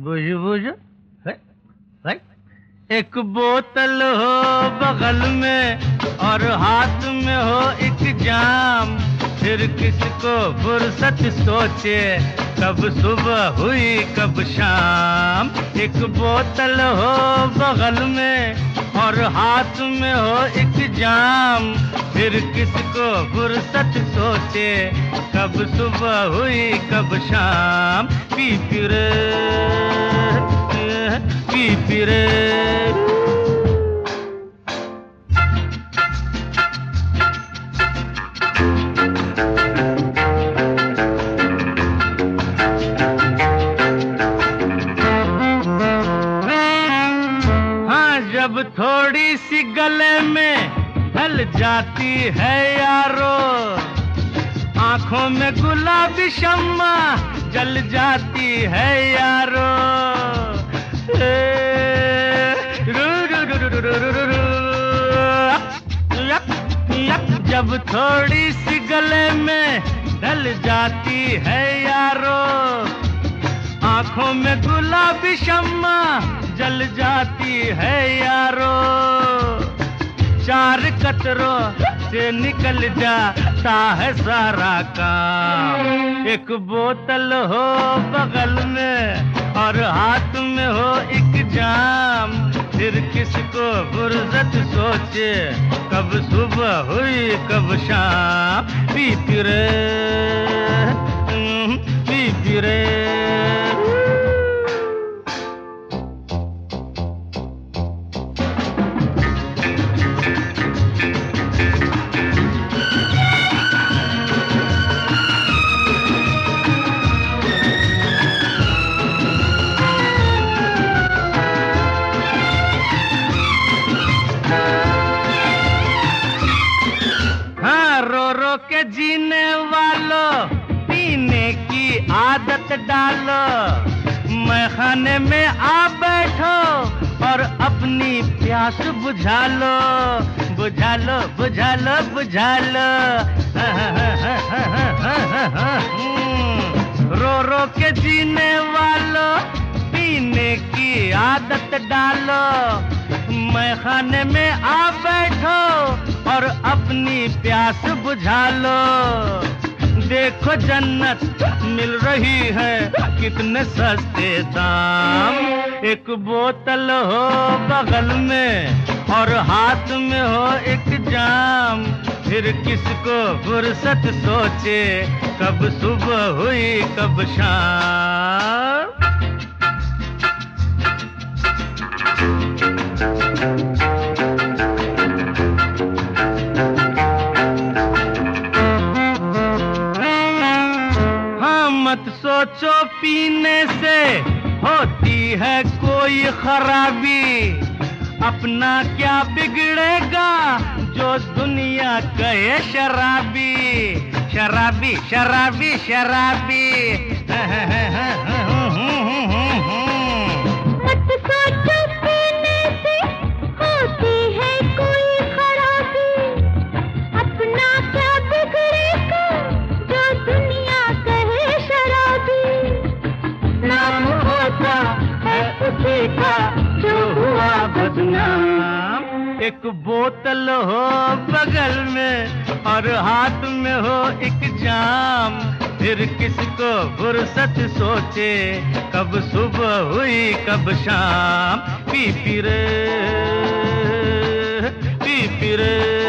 बुझ बुझ। एक बोतल हो बगल में और हाथ में हो एक जाम। फिर किसको फुर्सत सोचे, कब सुबह हुई, कब शाम। एक बोतल हो बगल में और हाथ में हो एक जाम। फिर किसको फुर्सत सोचे, कब सुबह हुई, कब शाम। पी फिरे फिरे हाँ जब थोड़ी सी गले में ढल जाती है यारो आँखों में गुलाबी शम्मा जल जाती है यारो। ए, जब थोड़ी सी गले में ढल जाती है यारो, आँखों में गुलाबी शम्मा जल जाती है यारो। चार कतरों से निकल जाता है सारा काम। एक बोतल हो बगल में और हाथ में हो एक जाम। फिर किसको फुर्सत सोचे? कब सुबह हुई कब शाम? पी फिरे हम्म, पी आदत डालो। मैं खाने में आ बैठो और अपनी प्यास बुझा लो बुझा लो बुझा लो बुझा लो रो रो के जीने वालों, पीने की आदत डालो। मैं खाने में आ बैठो और अपनी प्यास बुझा लो देखो जन्नत मिल रही है, कितने सस्ते दाम। एक बोतल हो बगल में और हाथ में हो एक जाम। फिर किसको फुर्सत सोचे, कब सुबह हुई, कब शाम। सोचो पीने से होती है कोई खराबी। अपना क्या बिगड़ेगा जो दुनिया कहे शराबी? शराबी शराबी शराबी। मत देखा जो हुआ बदनाम। एक बोतल हो बगल में और हाथ में हो एक जाम। फिर किसको फुर्सत सोचे, कब सुबह हुई, कब शाम। पी पी रे, पी पी रे।